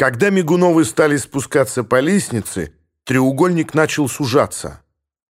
Когда Мигуновы стали спускаться по лестнице, треугольник начал сужаться.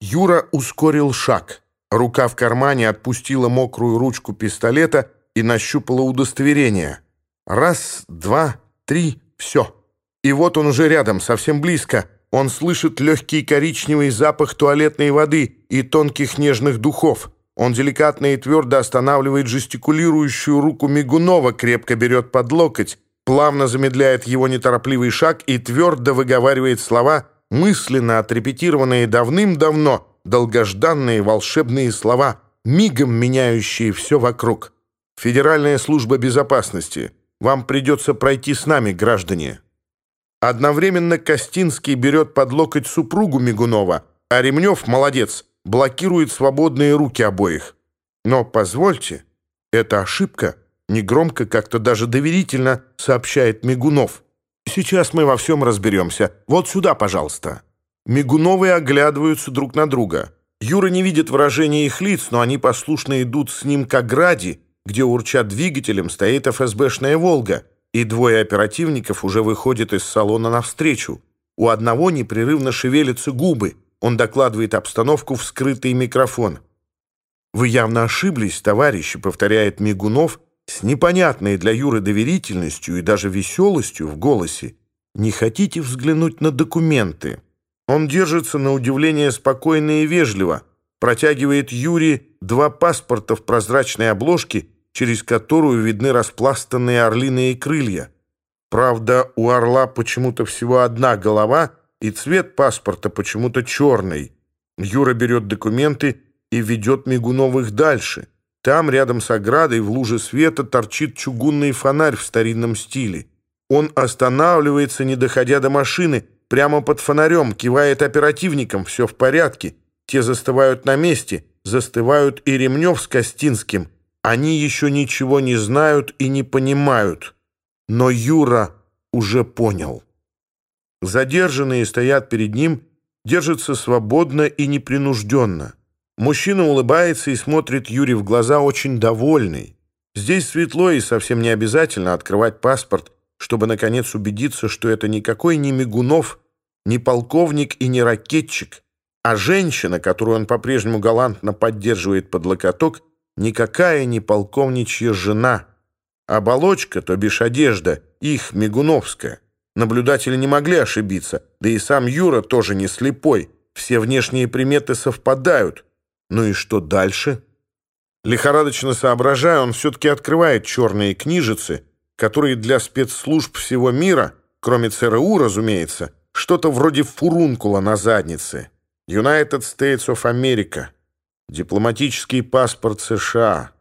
Юра ускорил шаг. Рука в кармане отпустила мокрую ручку пистолета и нащупала удостоверение. Раз, два, три, все. И вот он уже рядом, совсем близко. Он слышит легкий коричневый запах туалетной воды и тонких нежных духов. Он деликатно и твердо останавливает жестикулирующую руку Мигунова, крепко берет под локоть, плавно замедляет его неторопливый шаг и твердо выговаривает слова, мысленно отрепетированные давным-давно, долгожданные волшебные слова, мигом меняющие все вокруг. Федеральная служба безопасности. Вам придется пройти с нами, граждане. Одновременно Костинский берет под локоть супругу Мигунова, а Ремнев, молодец, блокирует свободные руки обоих. Но позвольте, это ошибка — Негромко, как-то даже доверительно сообщает Мигунов. «Сейчас мы во всем разберемся. Вот сюда, пожалуйста». Мигуновы оглядываются друг на друга. Юра не видит выражения их лиц, но они послушно идут с ним к ограде, где, урча двигателем, стоит ФСБшная «Волга», и двое оперативников уже выходят из салона навстречу. У одного непрерывно шевелятся губы. Он докладывает обстановку в скрытый микрофон. «Вы явно ошиблись, товарищи», — повторяет Мигунов, — с С непонятной для Юры доверительностью и даже веселостью в голосе «Не хотите взглянуть на документы?» Он держится на удивление спокойно и вежливо, протягивает Юре два паспорта в прозрачной обложке, через которую видны распластанные орлиные крылья. Правда, у орла почему-то всего одна голова, и цвет паспорта почему-то черный. Юра берет документы и ведет Мигуновых дальше. Там, рядом с оградой, в луже света, торчит чугунный фонарь в старинном стиле. Он останавливается, не доходя до машины, прямо под фонарем, кивает оперативникам, все в порядке. Те застывают на месте, застывают и Ремнев с Костинским. Они еще ничего не знают и не понимают. Но Юра уже понял. Задержанные стоят перед ним, держатся свободно и непринужденно. Мужчина, улыбается и смотрит Юре в глаза очень довольный. Здесь светло и совсем не обязательно открывать паспорт, чтобы наконец убедиться, что это никакой не Мигунов, не полковник и не ракетчик, а женщина, которую он по-прежнему галантно поддерживает под локоток, никакая не полковничья жена. Оболочка, то бишь одежда, их, Мигуновская. Наблюдатели не могли ошибиться, да и сам Юра тоже не слепой. Все внешние приметы совпадают — ну и что дальше? Лихорадочно соображая, он все-таки открывает черные книжицы, которые для спецслужб всего мира, кроме ЦРУ, разумеется, что-то вроде фурункула на заднице. United States of America. Дипломатический паспорт США.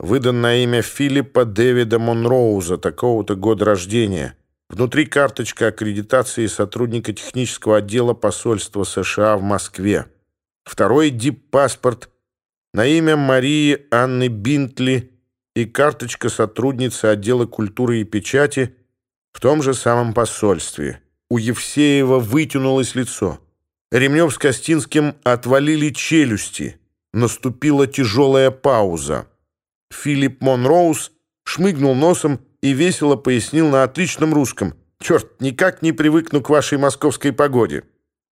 Выдан на имя Филиппа Дэвида Монроуза, такого-то года рождения. Внутри карточка аккредитации сотрудника технического отдела посольства США в Москве. второй дип-паспорт, на имя Марии Анны Бинтли и карточка сотрудницы отдела культуры и печати в том же самом посольстве. У Евсеева вытянулось лицо. Ремнев с Костинским отвалили челюсти. Наступила тяжелая пауза. Филипп Монроуз шмыгнул носом и весело пояснил на отличном русском. «Черт, никак не привыкну к вашей московской погоде».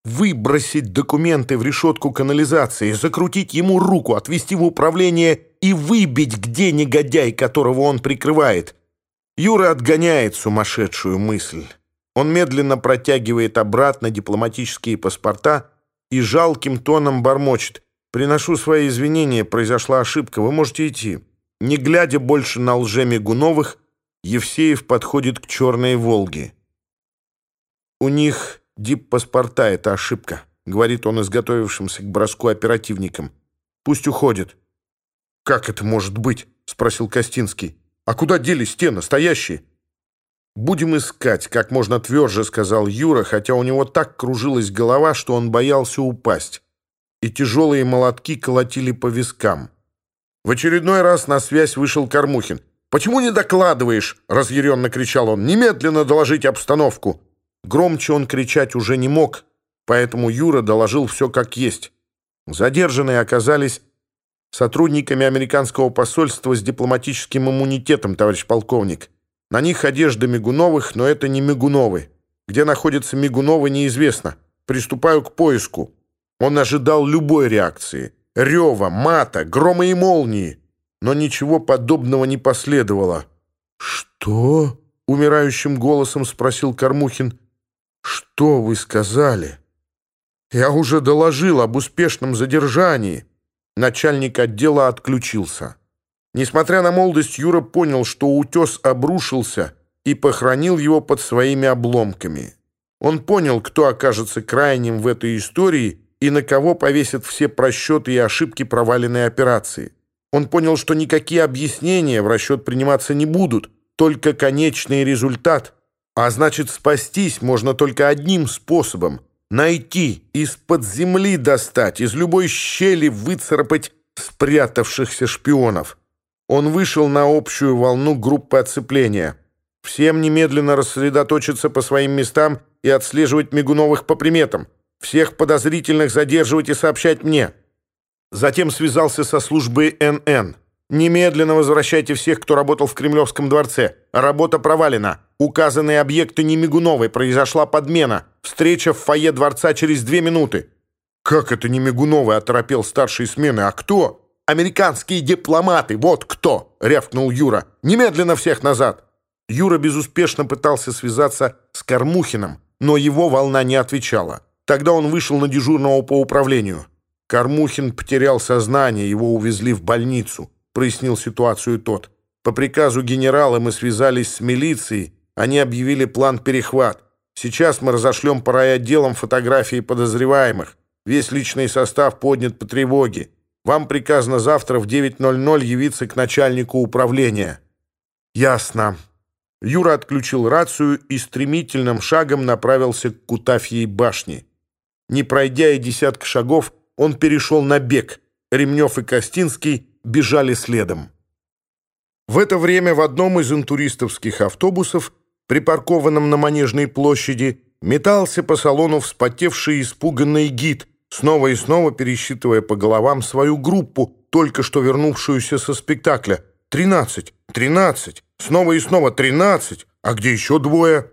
выбросить документы в решетку канализации, закрутить ему руку, отвести в управление и выбить, где негодяй, которого он прикрывает. Юра отгоняет сумасшедшую мысль. Он медленно протягивает обратно дипломатические паспорта и жалким тоном бормочет. «Приношу свои извинения, произошла ошибка, вы можете идти». Не глядя больше на лже-мигуновых, Евсеев подходит к «Черной Волге». У них «Дип-паспорта — это ошибка», — говорит он изготовившимся к броску оперативникам. «Пусть уходит». «Как это может быть?» — спросил Костинский. «А куда делись те настоящие?» «Будем искать», — как можно тверже сказал Юра, хотя у него так кружилась голова, что он боялся упасть. И тяжелые молотки колотили по вискам. В очередной раз на связь вышел Кормухин. «Почему не докладываешь?» — разъяренно кричал он. «Немедленно доложить обстановку!» Громче он кричать уже не мог, поэтому Юра доложил все как есть. Задержанные оказались сотрудниками американского посольства с дипломатическим иммунитетом, товарищ полковник. На них одежда Мигуновых, но это не Мигуновы. Где находятся Мигуновы, неизвестно. Приступаю к поиску. Он ожидал любой реакции. Рева, мата, грома и молнии. Но ничего подобного не последовало. «Что?» — умирающим голосом спросил Кормухин. «Что вы сказали?» «Я уже доложил об успешном задержании». Начальник отдела отключился. Несмотря на молодость, Юра понял, что утес обрушился и похоронил его под своими обломками. Он понял, кто окажется крайним в этой истории и на кого повесят все просчеты и ошибки проваленной операции. Он понял, что никакие объяснения в расчет приниматься не будут, только конечный результат. А А Значит, спастись можно только одним способом — найти, из-под земли достать, из любой щели выцарапать спрятавшихся шпионов. Он вышел на общую волну группы оцепления. Всем немедленно рассредоточиться по своим местам и отслеживать Мигуновых по приметам. Всех подозрительных задерживать и сообщать мне. Затем связался со службой НН немедленно возвращайте всех, кто работал в Кремлевском дворце. Работа провалена. Указанные объекты не Мигуновой. Произошла подмена. Встреча в фойе дворца через две минуты». «Как это не Мигуновой?» — оторопел старший смены. «А кто?» «Американские дипломаты, вот кто!» — рявкнул Юра. «Немедленно всех назад!» Юра безуспешно пытался связаться с Кормухиным, но его волна не отвечала. Тогда он вышел на дежурного по управлению. Кормухин потерял сознание, его увезли в больницу. Прояснил ситуацию тот. По приказу генерала мы связались с милицией, они объявили план перехват. Сейчас мы разошлем по райотделам фотографии подозреваемых. Весь личный состав поднят по тревоге. Вам приказано завтра в 9.00 явиться к начальнику управления». «Ясно». Юра отключил рацию и стремительным шагом направился к Кутафьей башне. Не пройдя и десятка шагов, он перешел на бег. Ремнев и Костинский бежали следом. В это время в одном из интуристовских автобусов, припаркованном на Манежной площади, метался по салону вспотевший и испуганный гид, снова и снова пересчитывая по головам свою группу, только что вернувшуюся со спектакля. «Тринадцать! Тринадцать! Снова и снова тринадцать! А где еще двое?»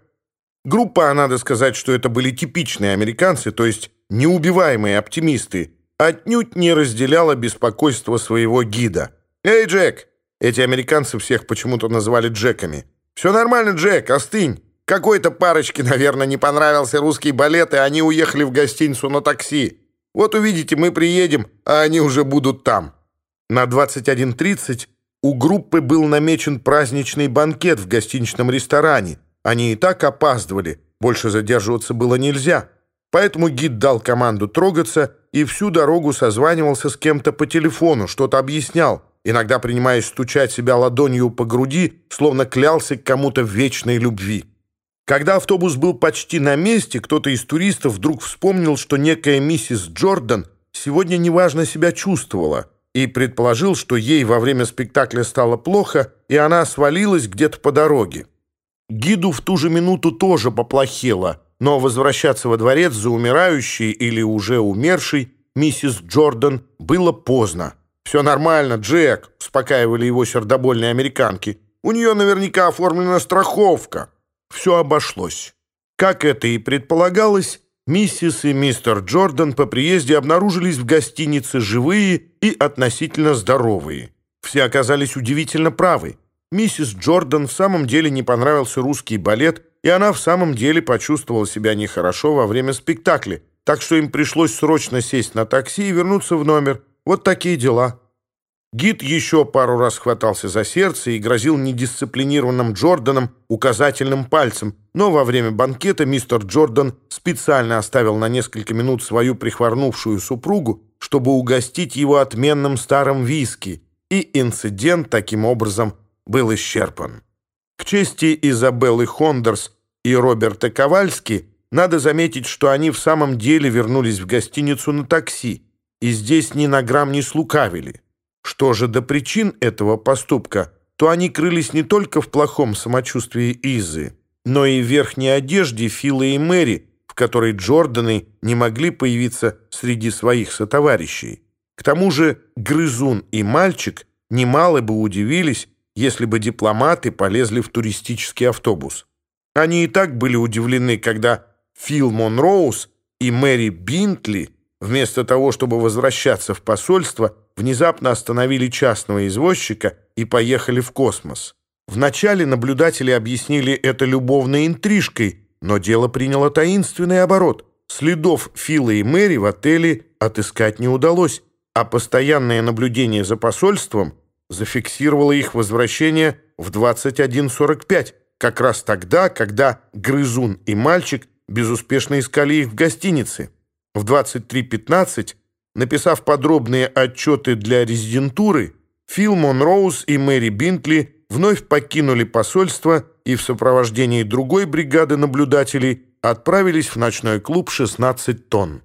Группа, а надо сказать, что это были типичные американцы, то есть неубиваемые оптимисты – отнюдь не разделяла беспокойство своего гида. «Эй, Джек!» Эти американцы всех почему-то назвали Джеками. «Все нормально, Джек, остынь. Какой-то парочке, наверное, не понравился русский балет, и они уехали в гостиницу на такси. Вот увидите, мы приедем, а они уже будут там». На 21.30 у группы был намечен праздничный банкет в гостиничном ресторане. Они и так опаздывали, больше задерживаться было нельзя. Поэтому гид дал команду трогаться — и всю дорогу созванивался с кем-то по телефону, что-то объяснял, иногда принимаясь стучать себя ладонью по груди, словно клялся кому-то в вечной любви. Когда автобус был почти на месте, кто-то из туристов вдруг вспомнил, что некая миссис Джордан сегодня неважно себя чувствовала и предположил, что ей во время спектакля стало плохо, и она свалилась где-то по дороге. Гиду в ту же минуту тоже поплохело — но возвращаться во дворец за умирающей или уже умершей миссис Джордан было поздно. «Все нормально, Джек», — успокаивали его сердобольные американки. «У нее наверняка оформлена страховка» все обошлось. Как это и предполагалось, миссис и мистер Джордан по приезде обнаружились в гостинице живые и относительно здоровые. Все оказались удивительно правы. Миссис Джордан в самом деле не понравился русский балет, и она в самом деле почувствовала себя нехорошо во время спектакля, так что им пришлось срочно сесть на такси и вернуться в номер. Вот такие дела. Гид еще пару раз хватался за сердце и грозил недисциплинированным Джорданом указательным пальцем, но во время банкета мистер Джордан специально оставил на несколько минут свою прихворнувшую супругу, чтобы угостить его отменным старым виски, и инцидент таким образом был исчерпан. К чести Изабеллы Хондерс и Роберта Ковальски надо заметить, что они в самом деле вернулись в гостиницу на такси, и здесь ни на грамм не слукавили. Что же до причин этого поступка, то они крылись не только в плохом самочувствии Изы, но и в верхней одежде Фила и Мэри, в которой Джорданы не могли появиться среди своих сотоварищей. К тому же Грызун и мальчик немало бы удивились, если бы дипломаты полезли в туристический автобус. Они и так были удивлены, когда Фил Монроуз и Мэри Бинтли, вместо того, чтобы возвращаться в посольство, внезапно остановили частного извозчика и поехали в космос. Вначале наблюдатели объяснили это любовной интрижкой, но дело приняло таинственный оборот. Следов Фила и Мэри в отеле отыскать не удалось, а постоянное наблюдение за посольством – зафиксировала их возвращение в 21.45, как раз тогда, когда Грызун и мальчик безуспешно искали их в гостинице. В 23.15, написав подробные отчеты для резидентуры, Фил Монроуз и Мэри Бинтли вновь покинули посольство и в сопровождении другой бригады наблюдателей отправились в ночной клуб «16 тонн».